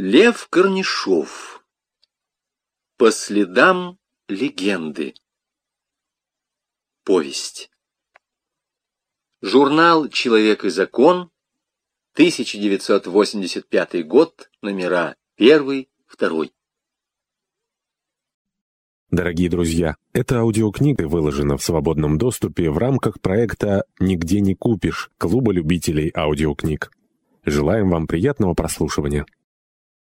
Лев Корнишов. По следам легенды. Повесть. Журнал «Человек и закон», 1985 год, номера 1, 2. Дорогие друзья, эта аудиокнига выложена в свободном доступе в рамках проекта «Нигде не купишь» Клуба любителей аудиокниг. Желаем вам приятного прослушивания.